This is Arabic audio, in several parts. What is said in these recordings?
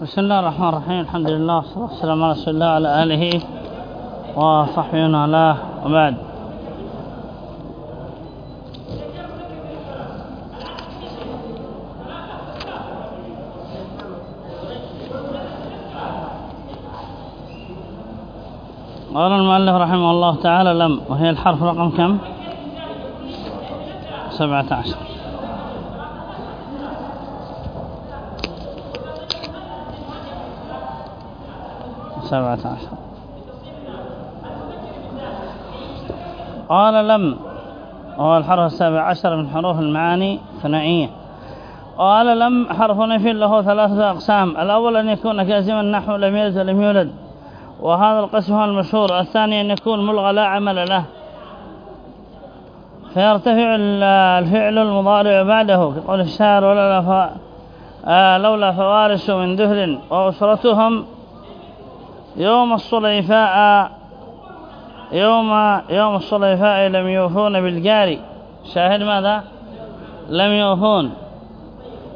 بسم الله الرحمن الرحيم الحمد لله والصلاة والسلام على رسول الله وعلى آله وصحبه وعلاه وبعد قال المؤلف رحمه الله تعالى لم وهي الحرف رقم كم؟ 17 سبعة عشر. قال لم. وهو الحرف السابع عشر من حروف المعاني ثنائية. قال لم. حرف نفي له ثلاثة أقسام. الأول أن يكون كازما نحو لم يلد ولم يولد. وهذا القسم هو المشهور. الثاني أن يكون ملغى لا عمل له. فيرتفع الفعل المضارع بعده. كقول الشاعر ولولا ف... آه لولا فوارس من دهر وأسرتهم يوم الصليفاء يوم يوم الصليفاء لم يوفون بالجاري شاهد ماذا؟ لم يوفون.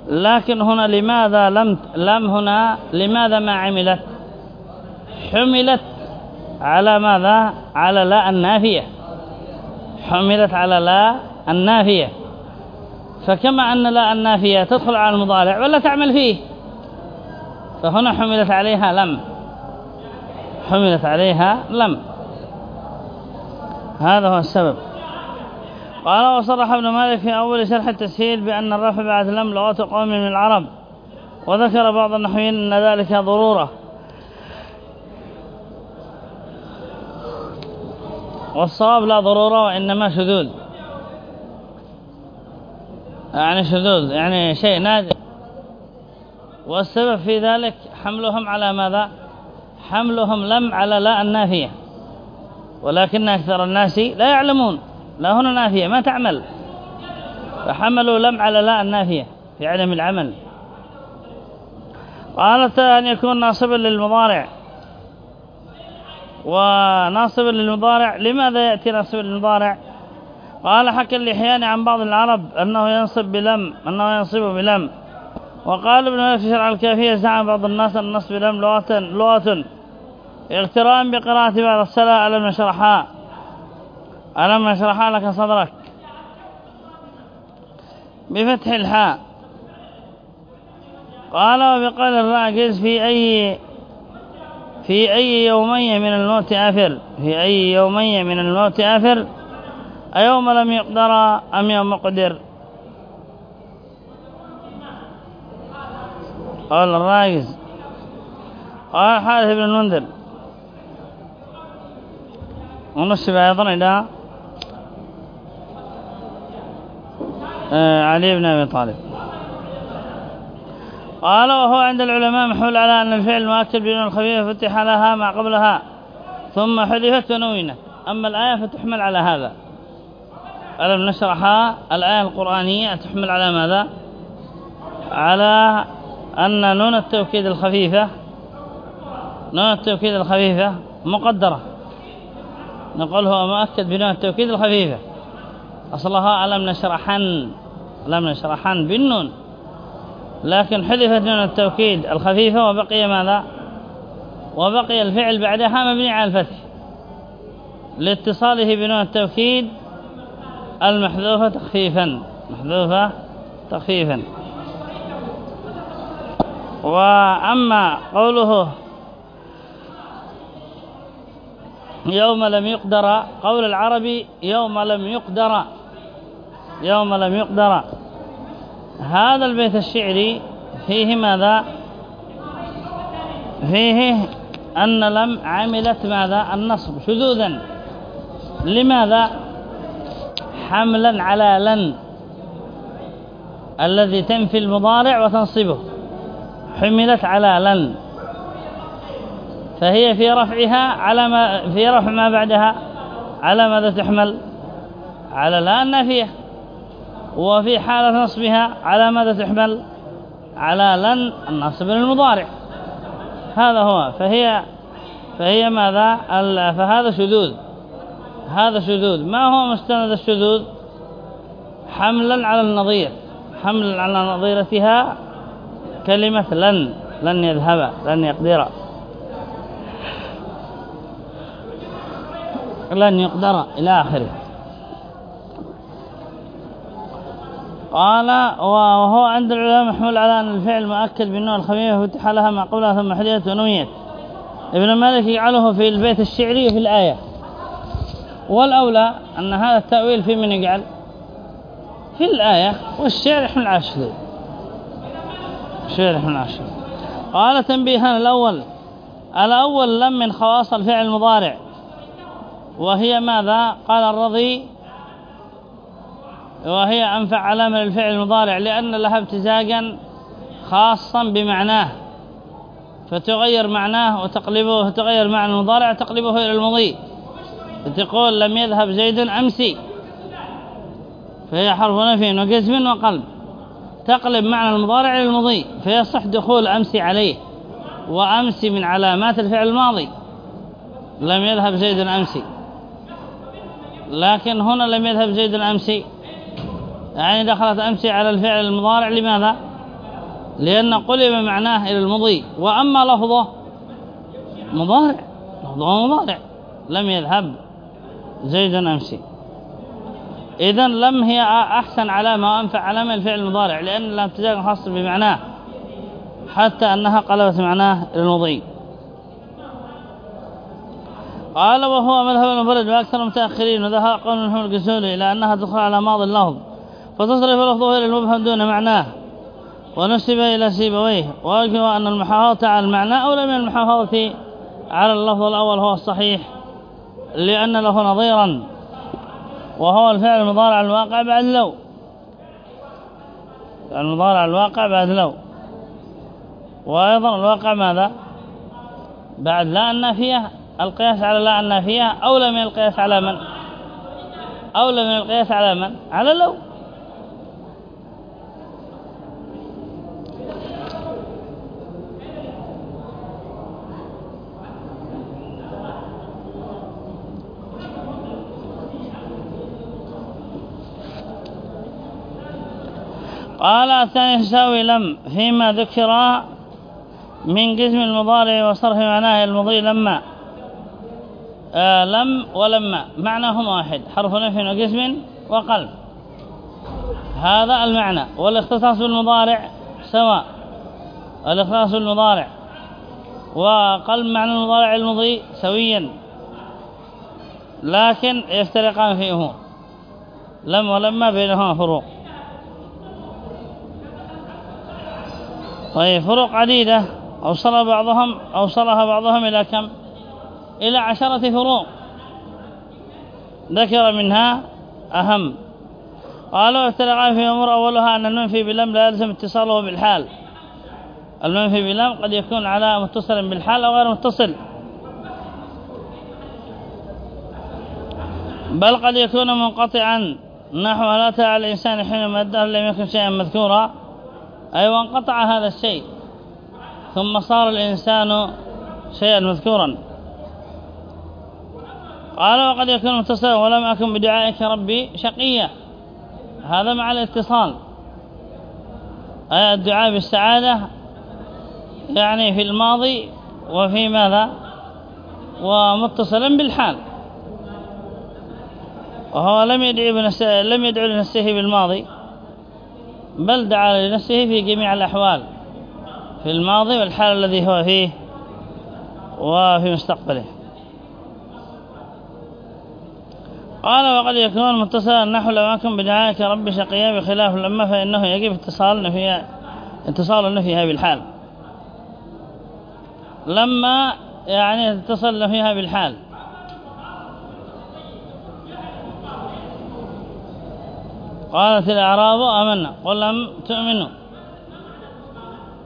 لكن هنا لماذا لم لم هنا لماذا ما عملت؟ حملت على ماذا؟ على لا النافية. حملت على لا النافية. فكما أن لا النافية تدخل على المضارع ولا تعمل فيه؟ فهنا حملت عليها لم. حملت عليها لم. هذا هو السبب. قال وصرح ابن مالك في أول شرح التسهيل بأن الرفع بعد لم لغة قوم من العرب وذكر بعض النحويين أن ذلك ضرورة. والصواب لا ضرورة وإنما شذوذ. يعني شذوذ يعني شيء نادر. والسبب في ذلك حملهم على ماذا؟ حملهم لم على لا النافية. ولكن أكثر الناس لا يعلمون. لا هنا نافية ما تعمل. فحملوا لم على لا النافية في عدم العمل. قالت أن يكون ناصبا للمضارع. وناصبا للمضارع لماذا يأتي ناصبا للمضارع؟ قال حكى اللحيان عن بعض العرب أنه ينصب بلم أنه ينصب بلم. وقال ابن في شرع الكافية زعم بعض الناس أن النصب بلم لغة لغة. اغترام بقراءة بعض السلاء ألم نشرحها ألم نشرحها لك صدرك؟ بفتح الحاء. قال وبقال الراجز في أي في أي يومي من الموت أفر؟ في أي يومي من الموت أفر؟ أيوم لم يقدر أم يوم مقدر قال الراجز. قال حارث بن المنذر ونسب أيضا إلى علي بن أبي طالب قال وهو عند العلماء محول على أن الفعل مؤكد بدون الخفيفة فتح لها ما قبلها ثم حذفت ونونت أما الآية فتحمل على هذا. ألم نشرحها الآية القرآنية؟ تحمل على ماذا؟ على أن نون التوكيد الخفيفة نون التوكيد الخفيفة مقدرة. نقول هو مؤكد بنون التوكيد الخفيفة أصلها ألم نشرحن ألم نشرحن بالنون. لكن حذفت نون التوكيد الخفيفة وبقي ماذا؟ وبقي الفعل بعدها مبني على الفتح. لاتصاله بنون التوكيد المحذوفة تخفيفا. محذوفة تخفيفا. وأما قوله يوم لم يقدر قول العربي يوم لم يقدر يوم لم يقدر. هذا البيت الشعري فيه ماذا؟ فيه أن لم عملت ماذا؟ النصب شذوذا. لماذا؟ حملا على لن الذي تنفي المضارع وتنصبه. حملت على لن فهي في رفعها على ما في رفع ما بعدها على ماذا تحمل؟ على لا النافية. وفي حالة نصبها على ماذا تحمل؟ على لن النصب للمضارع هذا هو. فهي فهي ماذا؟ فهذا شذوذ. هذا شذوذ. ما هو مستند الشذوذ؟ حملا على النظير. حملا على نظيرتها كلمة لن. لن يذهب لن يقدر. لن يقدر إلى آخره. قال وهو عند العلماء محمول على أن الفعل مؤكد بالنوع الخفيفة فتح لها قبلها ثم حديث ونويت. ابن مالك يجعله في البيت الشعري وفي الآية. والأولى أن هذا التأويل في من يجعل؟ في الآية والشعر يحمل عشر الشعر يحمل عشر قال تنبيها الأول. الأول لم من خواص الفعل المضارع. وهي ماذا؟ قال الرضي وهي أنفع علامة للفعل المضارع لأن لها ابتزاجا خاصا بمعناه فتغير معناه وتقلبه وتغير معنى المضارع تقلبه إلى المضي فتقول لم يذهب زيد أمسي فهي حرف نفي وجزم وقلب. تقلب معنى المضارع إلى المضي فيصح دخول أمسي عليه وأمسي من علامات الفعل الماضي. لم يذهب زيد أمسي. لكن هنا لم يذهب زيد أمسي يعني دخلت أمسي على الفعل المضارع لماذا؟ لأن قلب معناه إلى المضي. وأما لفظه مضارع. لفظه مضارع. لم يذهب زيد أمسي إذا لم هي أحسن علامة وأنفع علامة الفعل المضارع لأن ابتداء خاص بمعناه حتى أنها قلبت معناه إلى المضي. قال وهو مذهب المفرد وأكثر المتأخرين وذهب قول منهم القسولي إلى أنها تدخل على ماضي اللفظ فتصرف لفظه إلى المبهم دون معناه ونسب إلى سيبويه وأجهوا أن المحافظة على المعنى أولى من المحافظة على اللفظ الأول هو الصحيح لأن له نظيرا وهو الفعل المضارع الواقع بعد لو المضارع الواقع بعد لو وأيضا الواقع ماذا؟ بعد لا النافية القياس على لا النافية أولى من القياس على من؟ أولى من القياس على من؟ على لو. قال الثاني تساوي لم فيما ذكر من قسم المضارع وصرف معناه المضي لما. آه لم ولما معناهم واحد. حرف نفي وقسم وقلب. هذا المعنى. والاختصاص بالمضارع سواء. الاختصاص بالمضارع. وقلب معنى المضارع المضي سويا. لكن يفترقان في أمور لم ولما بينهما فروق. طيب فروق عديدة. أوصل بعضهم أوصلها بعضهم إلى كم؟ إلى عشرة فروق ذكر منها أهم. قالوا افترقا في أمور أولها أن المنفي بلم لا يلزم اتصاله بالحال. المنفي بلم قد يكون على متصل بالحال أو غير متصل. بل قد يكون منقطعا. نحو لا على الإنسان حينما الدهر لم يكن شيئا مذكورا. أي وانقطع هذا الشيء. ثم صار الإنسان شيئا مذكورا. قال وقد يكون متصلا ولم أكن بدعائك ربي شقيا. هذا مع الاتصال. الدعاء بالسعادة يعني في الماضي وفي ماذا؟ ومتصلا بالحال. وهو لم بنفسه لم يدعو لنفسه بالماضي بل دعا لنفسه في جميع الأحوال في الماضي والحال الذي هو فيه وفي مستقبله. قال وقد يكون متصلا نحو لو أكن بدعائك رب شقيا بخلاف لما فإنه يجب اتصال فيها اتصال فيها بالحال لما يعني اتصل فيها بالحال قالت الأعراب آمنا. قل لم تؤمنوا.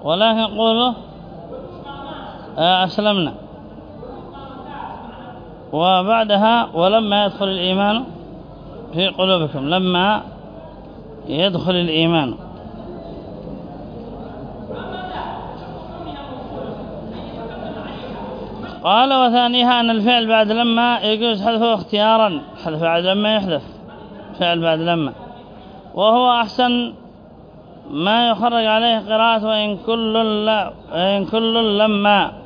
ولكن قولوا آه، أسلمنا. وبعدها ولما يدخل الإيمان في قلوبكم لما يدخل الإيمان. قال وثانيها أن الفعل بعد لما يجوز حذفه اختيارا حذف بعد لما يحذف. فعل بعد لما. وهو أحسن ما يخرج عليه قراءة وإن كل لا إن كل لما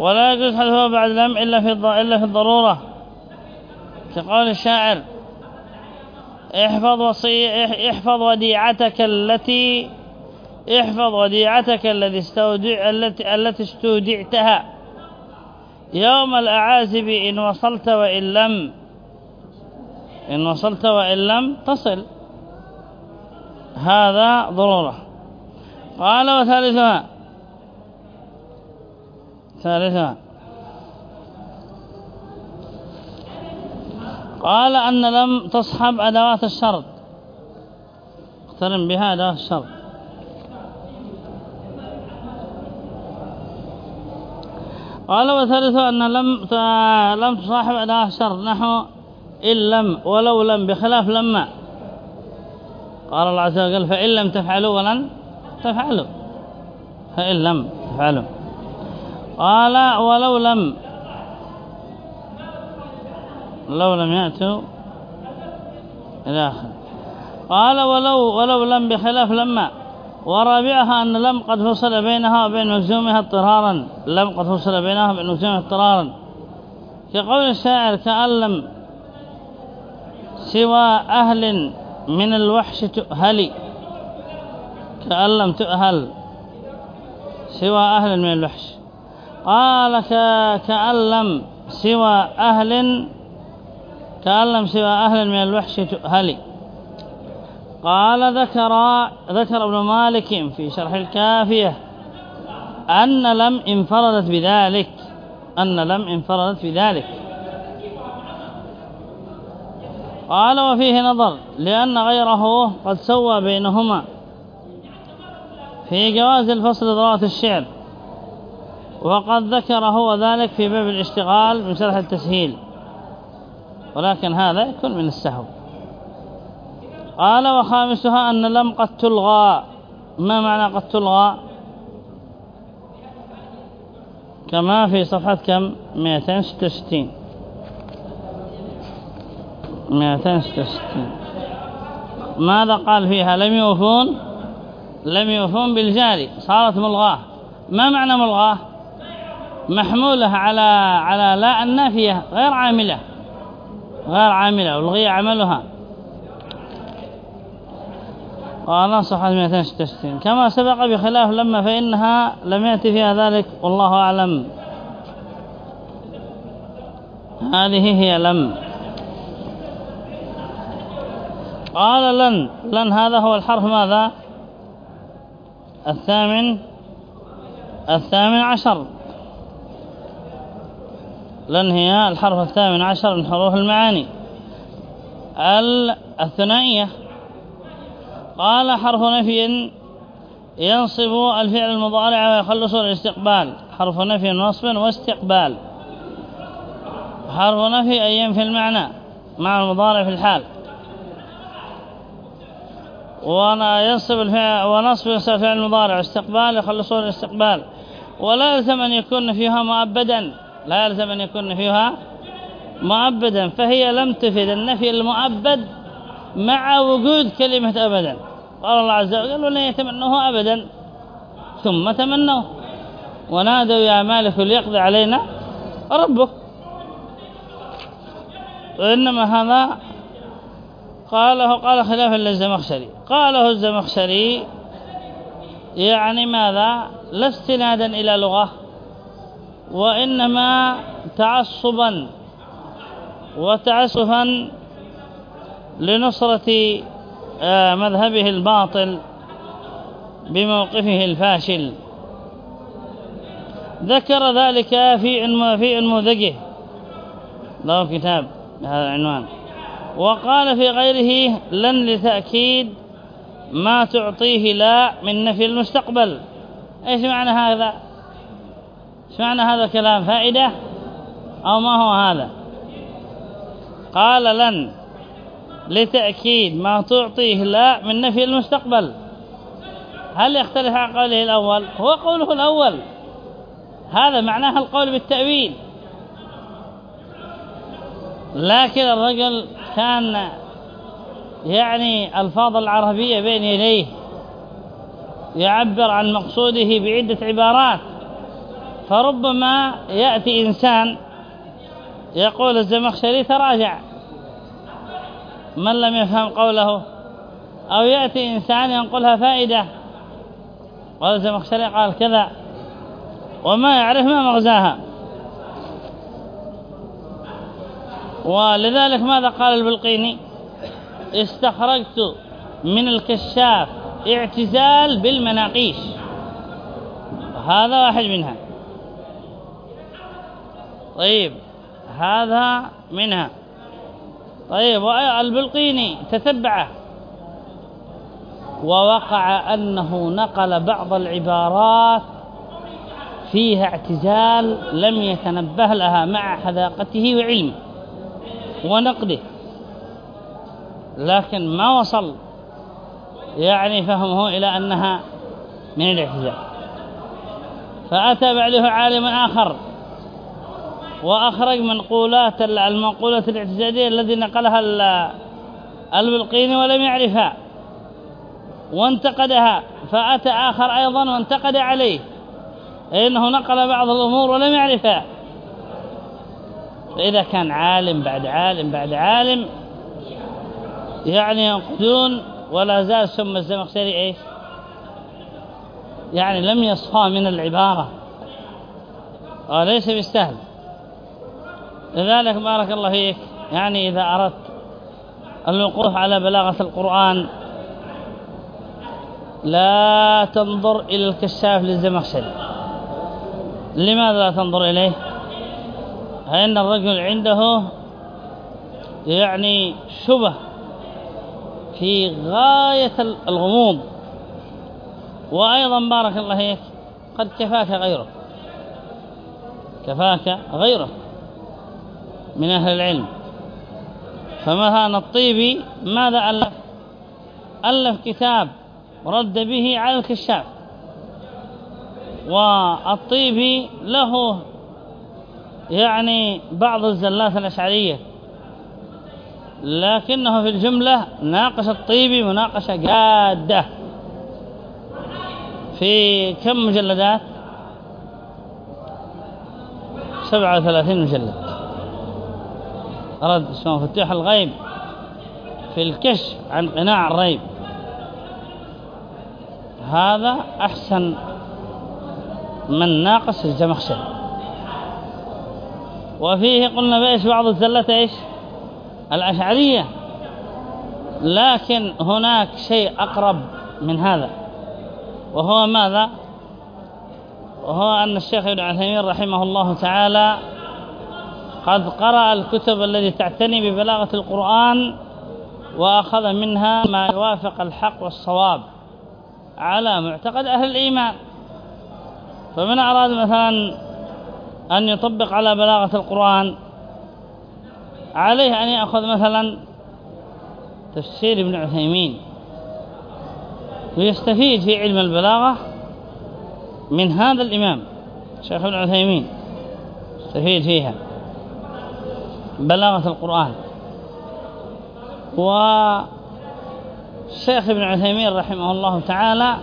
ولا يجوز حذفه بعد لم إلا في إلا في الضرورة. كقول الشاعر احفظ وصي احفظ وديعتك التي احفظ وديعتك الذي استودع التي التي استودعتها. يوم الأعازب إن وصلت وإن لم إن وصلت وإن لم تصل. هذا ضرورة. قال وثالثها ثالثها قال أن لم تصحب أدوات الشرط. اقترن بها أدوات الشرط. قال وثالثها أن لم لم تصاحب أدوات الشرط. نحو إن لم ولو لم بخلاف لما قال الله عز وجل فإن لم تفعلوا ولن تفعلوا. فإن لم تفعلوا. قال ولو لم لو لم يأتوا إلى آخر. قال ولو ولو لم بخلاف لما ورابعها أن لم قد فصل بينها وبين مجزومها اضطرارا. لم قد فصل بينها وبين مجزومها اضطرارا. كقول الشاعر كأن لم سوى أهل من الوحش تؤهلي كأن لم تؤهل سوى أهل من الوحش. قال كأن لم سوى أهل كأن لم سوى أهل من الوحش تؤهلي. قال ذكر ذكر ابن مالك في شرح الكافية أن لم انفردت بذلك أن لم انفردت بذلك. قال وفيه نظر لأن غيره قد سوى بينهما في جواز الفصل ضرورة الشعر. وقد ذكر هو ذلك في باب الاشتغال من شرح التسهيل. ولكن هذا يكون من السهو. قال وخامسها أن لم قد تلغى. ما معنى قد تلغى؟ كما في صفحة كم؟ 266 266 ماذا قال فيها؟ لم يوفون؟ لم يوفون بالجاري صارت ملغاة. ما معنى ملغاة؟ محمولة على على لا النافية غير عاملة غير عاملة والغي عملها. قال صفحة 266 كما سبق بخلاف لما فإنها لم يأتي فيها ذلك والله أعلم. هذه هي لم. قال لن لن هذا هو الحرف ماذا؟ الثامن الثامن عشر. لن هي الحرف الثامن عشر من حروف المعاني. الثنائية. قال حرف نفي ينصب الفعل المضارع ويخلص الاستقبال. حرف نفي نصب واستقبال. حرف نفي أي ينفي المعنى. مع المضارع في الحال. ينصب الفعل ونصب الفعل المضارع. واستقبال يخلص الاستقبال. ولا يلزم أن يكون فيها مؤبدا. لا يلزم أن يكون فيها مؤبدا فهي لم تفد النفي المؤبد مع وجود كلمة أبدا. قال الله عز وجل ولن يتمنوه أبدا. ثم تمنوه. ونادوا يا مالك ليقضي علينا ربك. وإنما هذا قاله قال خلافا للزمخشري. قاله الزمخشري يعني ماذا؟ لا استنادا إلى لغة. وإنما تعصبا وتعسفا لنصرة آه، مذهبه الباطل بموقفه الفاشل. ذكر ذلك في في إنموذجه. له كتاب بهذا العنوان. وقال في غيره لن لتأكيد ما تعطيه لا من نفي المستقبل. إيش معنى هذا؟ إيش معنى هذا الكلام فائدة؟ أو ما هو هذا؟ قال لن لتأكيد ما تعطيه لا من نفي المستقبل. هل يختلف عن قوله الأول؟ هو قوله الأول. هذا معناه القول بالتأويل. لكن الرجل كان يعني الفاظ العربية بين يديه يعبر عن مقصوده بعدة عبارات. فربما يأتي إنسان يقول الزمخشري تراجع من لم يفهم قوله؟ أو يأتي إنسان ينقلها فائدة. والزمخشري قال كذا. وما يعرف ما مغزاها. ولذلك ماذا قال البلقيني؟ استخرجت من الكشاف اعتزال بالمناقيش. هذا واحد منها. طيب هذا منها. طيب البلقيني تتبعه. ووقع أنه نقل بعض العبارات فيها اعتزال لم يتنبه لها مع حذاقته وعلمه ونقده. لكن ما وصل يعني فهمه إلى أنها من الاعتزال. فأتى بعده عالم آخر. وأخرج منقولات المنقولة الاعتزالية الذي نقلها البلقيني ولم يعرفها. وانتقدها فأتى آخر أيضا وانتقد عليه. إنه نقل بعض الأمور ولم يعرفها. فإذا كان عالم بعد عالم بعد عالم يعني ينقدون ولا زال سم الزمخشري إيش؟ يعني لم يصفى من العبارة. وليس بيستهل لذلك بارك الله فيك. يعني إذا أردت الوقوف على بلاغة القرآن لا تنظر إلى الكشاف للزمخشري. لماذا لا تنظر إليه؟ فإن الرجل عنده يعني شبه في غاية الغموض. وأيضا بارك الله فيك قد كفاك غيره. كفاك غيره. من أهل العلم. فمثلا الطيبي ماذا ألف؟ ألف كتاب رد به على الكشاف. والطيبي له يعني بعض الزلات الأشعرية. لكنه في الجملة ناقش الطيبي مناقشة جادة. في كم مجلدات؟ سبعة وثلاثين مجلد. رد اسمه مفتوح الغيب في الكشف عن قناع الريب. هذا أحسن من ناقش الزمخشري. وفيه قلنا بإيش بعض الزلة إيش؟ الأشعرية. لكن هناك شيء أقرب من هذا. وهو ماذا؟ وهو أن الشيخ ابن عثيمين رحمه الله تعالى قد قرأ الكتب التي تعتني ببلاغة القرآن وأخذ منها ما يوافق الحق والصواب على معتقد أهل الإيمان. فمن أراد مثلا أن يطبق على بلاغة القرآن عليه أن يأخذ مثلا تفسير ابن عثيمين ويستفيد في علم البلاغة من هذا الإمام شيخ ابن عثيمين يستفيد فيها. بلاغة القرآن. والشيخ ابن عثيمين رحمه الله تعالى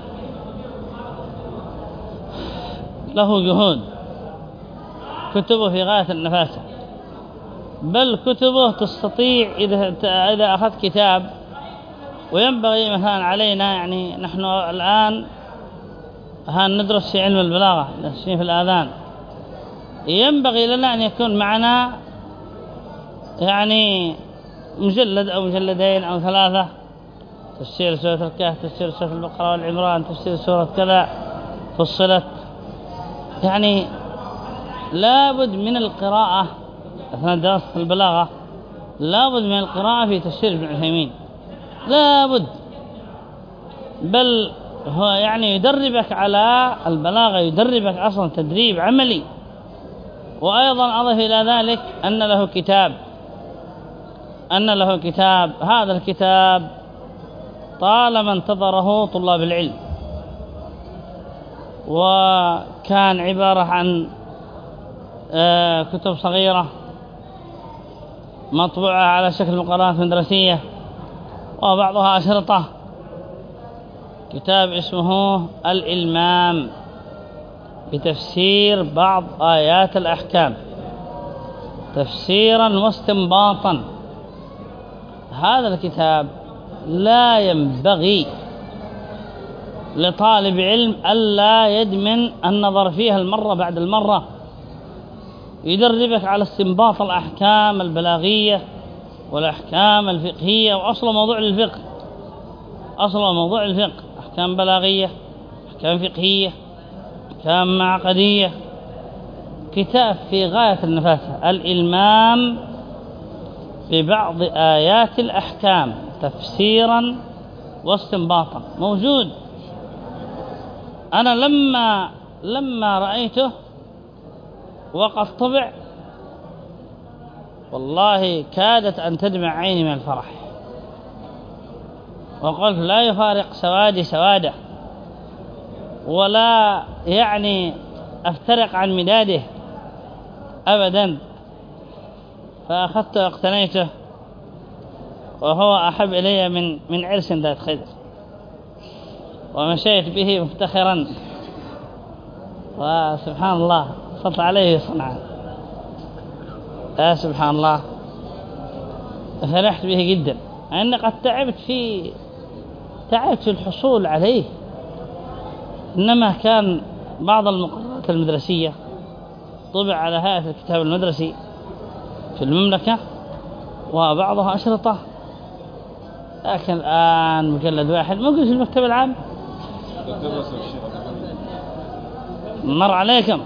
له جهود. كتبه في غاية النفاسة بل كتبه تستطيع إذا إذا أخذت كتاب وينبغي مثلا علينا يعني نحن الآن هان ندرس في علم البلاغة في الآذان. ينبغي لنا أن يكون معنا يعني مجلد أو مجلدين أو ثلاثة. تفسير سورة الكهف تفسير سورة البقرة والعمران تفسير سورة كذا. فصلت. يعني لابد من القراءة أثناء دراسة البلاغة لابد من القراءة في تفسير ابن عثيمين. لابد. بل هو يعني يدربك على البلاغة يدربك أصلا تدريب عملي. وأيضا أضف إلى ذلك أن له كتاب. أن له كتاب هذا الكتاب طالما انتظره طلاب العلم. وكان عبارة عن آه، كتب صغيرة مطبوعة على شكل مقارنات مدرسية وبعضها أشرطة. كتاب اسمه الإلمام بتفسير بعض آيات الأحكام. تفسيرا واستنباطا. هذا الكتاب لا ينبغي لطالب علم ألا يدمن النظر فيها المرة بعد المرة. يدربك على استنباط الأحكام البلاغية والأحكام الفقهية وأصل موضوع الفقه أصل موضوع الفقه أحكام بلاغية أحكام فقهية أحكام معقدية. كتاب في غاية النفاسة الإلمام ببعض آيات الأحكام تفسيرا واستنباطا. موجود. أنا لما لما رأيته وقد طبع والله كادت أن تدمع عيني من الفرح. وقلت لا يفارق سوادي سواده ولا يعني أفترق عن مداده أبدا. فأخذته واقتنيته وهو أحب إلي من من عرس ذات خدر. ومشيت به مفتخرا. وسبحان الله صلت عليه صنعا. يا سبحان الله فرحت به جدا. أني قد تعبت في تعبت في الحصول عليه. إنما كان بعض المقررات المدرسية طبع على هيئة الكتاب المدرسي. في المملكة وبعضها أشرطة. لكن الآن مجلد واحد موجود في المكتب العام. مر عليكم.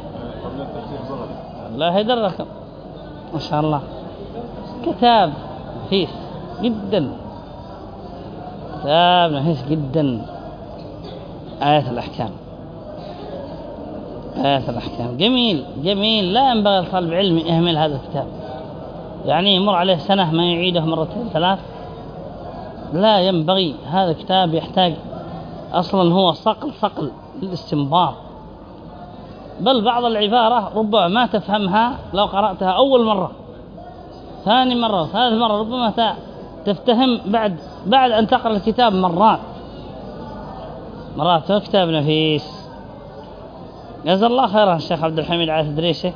الله يدركم ما شاء الله. كتاب نفيس جدا. كتاب نفيس جدا. آيات الأحكام. آيات الأحكام. جميل جميل. لا ينبغي لطالب علم يهمل هذا الكتاب. يعني يمر عليه سنة ما يعيده مرتين ثلاث. لا ينبغي هذا الكتاب يحتاج أصلا هو صقل صقل للاستنباط. بل بعض العبارة ربما ما تفهمها لو قرأتها أول مرة ثاني مرة ثالث مرة ربما تفتهم بعد بعد أن تقرأ الكتاب مرات. مرات كتاب نفيس جزا الله خيرا الشيخ عبد الحميد عايث دريشه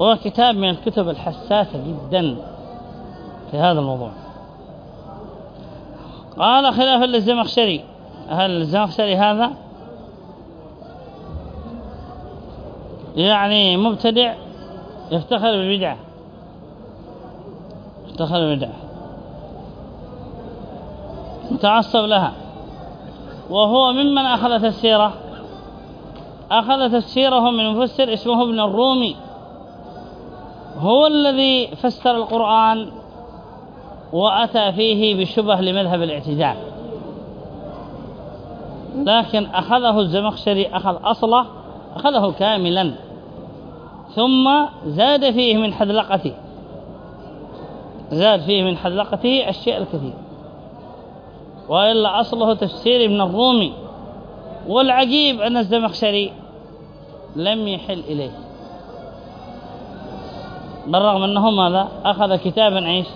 هو كتاب من الكتب الحساسة جدا في هذا الموضوع. قال خلاف للزمخشري هل الزمخشري هذا؟ يعني مبتدع يفتخر بالبدعة يفتخر بالبدعة متعصب لها. وهو ممن أخذ تفسيره. أخذ تفسيره من مفسر اسمه ابن الرومي. هو الذي فسر القرآن وأتى فيه بشبه لمذهب الاعتدال. لكن أخذه الزمخشري أخذ أصله أخذه كاملا. ثم زاد فيه من حذلقته. زاد فيه من حذلقته الشيء الكثير. وإلا أصله تفسير ابن الرومي. والعجيب أن الزمخشري لم يحل إليه. بالرغم أنه ماذا؟ أخذ كتابا عيش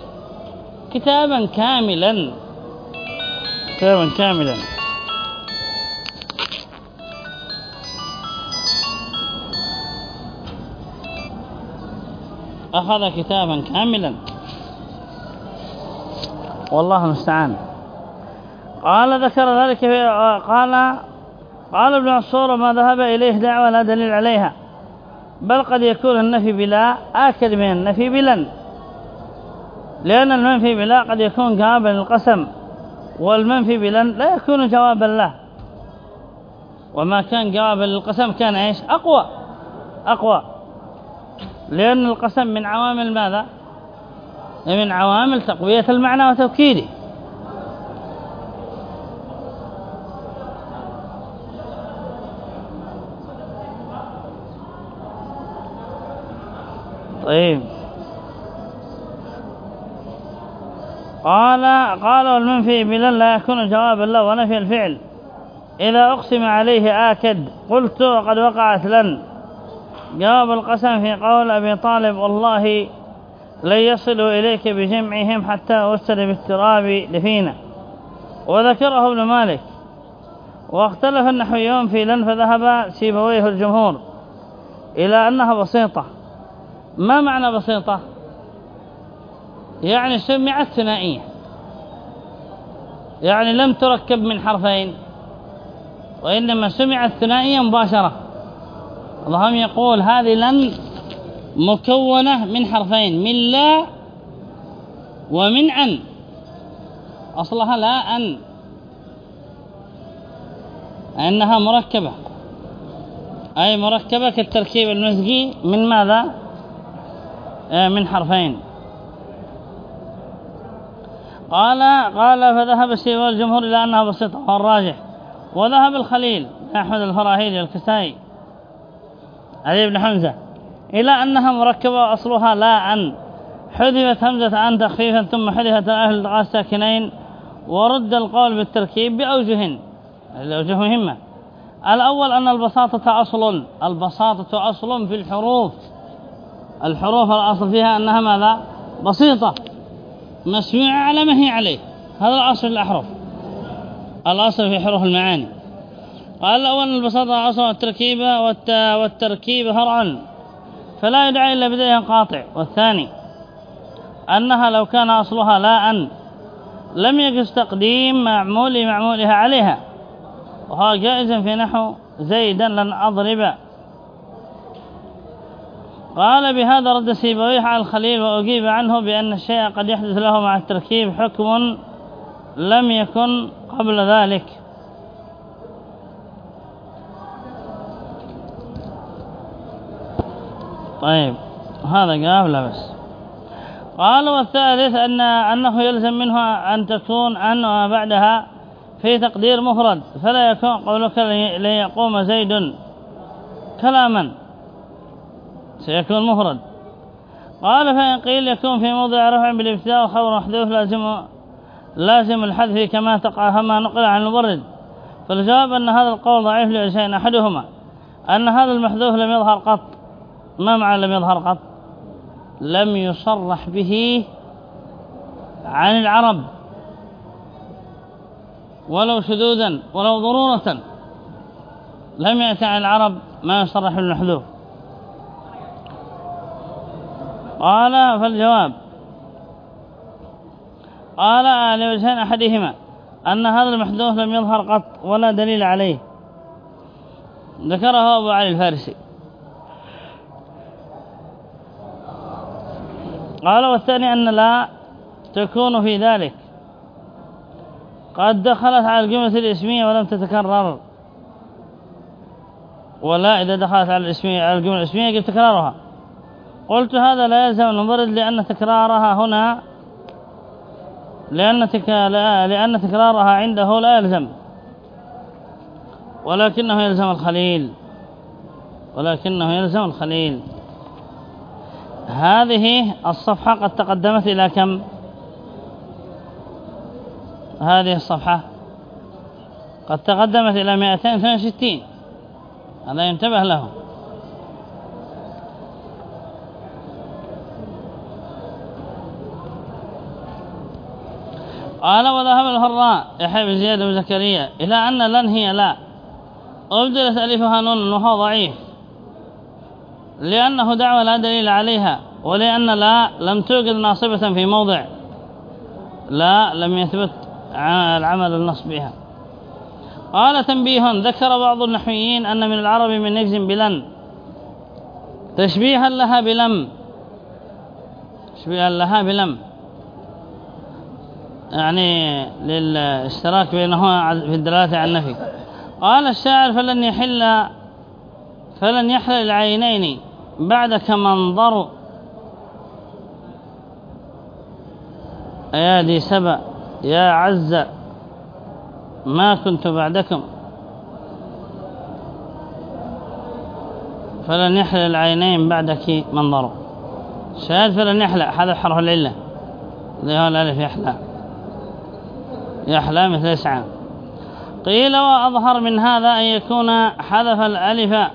كتابا كاملا. كتابا كاملا. أخذ كتابا كاملا. والله المستعان. قال ذكر ذلك قال قال ابن عصور ما ذهب إليه دعوة لا دليل عليها. بل قد يكون النفي بلا آكد من النفي بلا. لأن المنفي بلا قد يكون جوابا للقسم والمنفي بلا لا يكون جوابا له. وما كان جوابا للقسم كان إيش؟ أقوى أقوى. لأن القسم من عوامل ماذا؟ من عوامل تقوية المعنى وتوكيده. طيب قال قال والمنفي بلا لا يكون جوابا له ونفي الفعل. إذا أقسم عليه آكد. قلت وقد وقعت لن. جواب القسم في قول أبي طالب والله لن يصلوا إليك بجمعهم حتى وصل بالتراب لفينا وذكره ابن مالك. واختلف النحويون في لن فذهب سيبويه الجمهور إلى أنها بسيطة. ما معنى بسيطة؟ يعني سمعت ثنائية يعني لم تركب من حرفين وإنما سمعت ثنائية مباشرة. اللهم يقول هذه لن مكونة من حرفين من لا ومن أن. أصلها لا أن. أنها مركبة. أي مركبة كالتركيب المزجي من ماذا؟ من حرفين. قال قال فذهب السيوى الجمهور إلى أنها بسيطة وهو الراجح. وذهب الخليل أحمد الفراهيدي الكسائي علي بن حمزة. إلى أنها مركبة وأصلها لا أن. حذفت همزة أن تخفيفا ثم حذفت أهل الغاء الساكنين ورد القول بالتركيب بأوجه. الأوجه مهمة. الأول أن البساطة أصل البساطة أصل في الحروف. الحروف الأصل فيها أنها ماذا؟ بسيطة. مسموعة على ما هي عليه. هذا الأصل الأحرف. الأصل في حروف المعاني. قال الأول البساطة أصل التركيب والتركيب فرعا فلا يدعى إلا بداية قاطع. والثاني أنها لو كان أصلها لا أن لم يجز تقديم معمول معمولها عليها. وهو جائز في نحو زيدا لن أضرب. قال بهذا رد سيبويه على الخليل وأجيب عنه بأن الشيء قد يحدث له مع التركيب حكم لم يكن قبل ذلك. طيب هذا قابل بس قال والثالث أن أنه يلزم منه أن تكون أن بعدها في تقدير مفرد فلا يكون قولك ليقوم زيد كلاما. سيكون مفرد. قال فإن قيل يكون في موضع رفع بالابتداء وخبر محذوف لازم لازم الحذف كما تقع كما نقل عن المبرد. فالجواب أن هذا القول ضعيف لوجهين أحدهما. أن هذا المحذوف لم يظهر قط. ما معنى لم يظهر قط؟ لم يصرح به عن العرب. ولو شذوذا ولو ضرورة. لم يأتي عن العرب ما يصرح بالمحذوف. قال فالجواب. قال لوجهين أحدهما أن هذا المحذوف لم يظهر قط ولا دليل عليه. ذكره أبو علي الفارسي. قال والثاني أن لا تكون في ذلك. قد دخلت على الجملة الإسمية ولم تتكرر. ولا إذا دخلت على الإسمية على الجملة الإسمية يجب تكرارها. قلت هذا لا يلزم المبرد لأن تكرارها هنا لأن, تك... لأن تكرارها عنده لا يلزم ولكنه يلزم الخليل ولكنه يلزم الخليل. هذه الصفحة قد تقدمت إلى كم؟ هذه الصفحة قد تقدمت إلى 262 هذا ينتبه له. قال وذهب الهراء يحيى بن زياد بن زكريا إلى أن لن هي لا. أبدلت ألفها نون وهو ضعيف. لأنه دعوة لا دليل عليها ولأن لا لم توجد ناصبة في موضع. لا لم يثبت العمل النصب بها. قال تنبيه ذكر بعض النحويين أن من العرب من يجزم بلن. تشبيها لها بلم. تشبيها لها بلم. يعني للاشتراك بينه في الدلالة عن النفي. قال الشاعر فلن يحل فلن يحل العينين بعدك منظر أيادي سبأ يا عز ما كنت بعدكم. فلن يحل العينين بعدك منظر شاهد فلن يحلى هذا حرف العلة. ذي هو الألف يحلى مثل يسعى قيل وأظهر من هذا أن يكون حذف الألف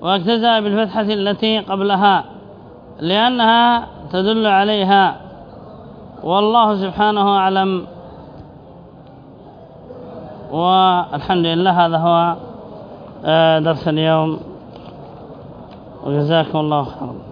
واجتزى بالفتحة التي قبلها لأنها تدل عليها. والله سبحانه أعلم. والحمد لله هذا هو آه، درس اليوم. وجزاكم الله خيرا.